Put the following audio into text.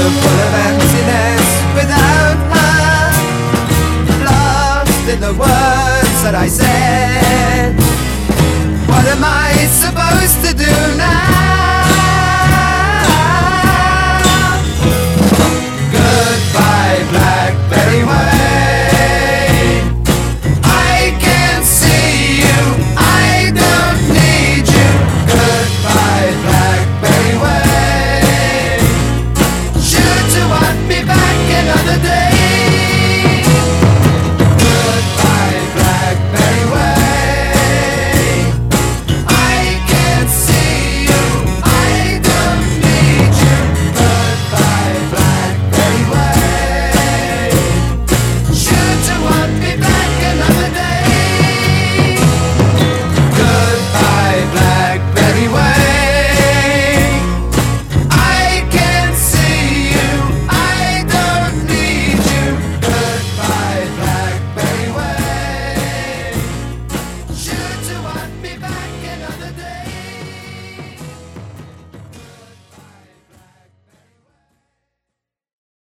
so full of emptiness without her. Lost in the words that I said.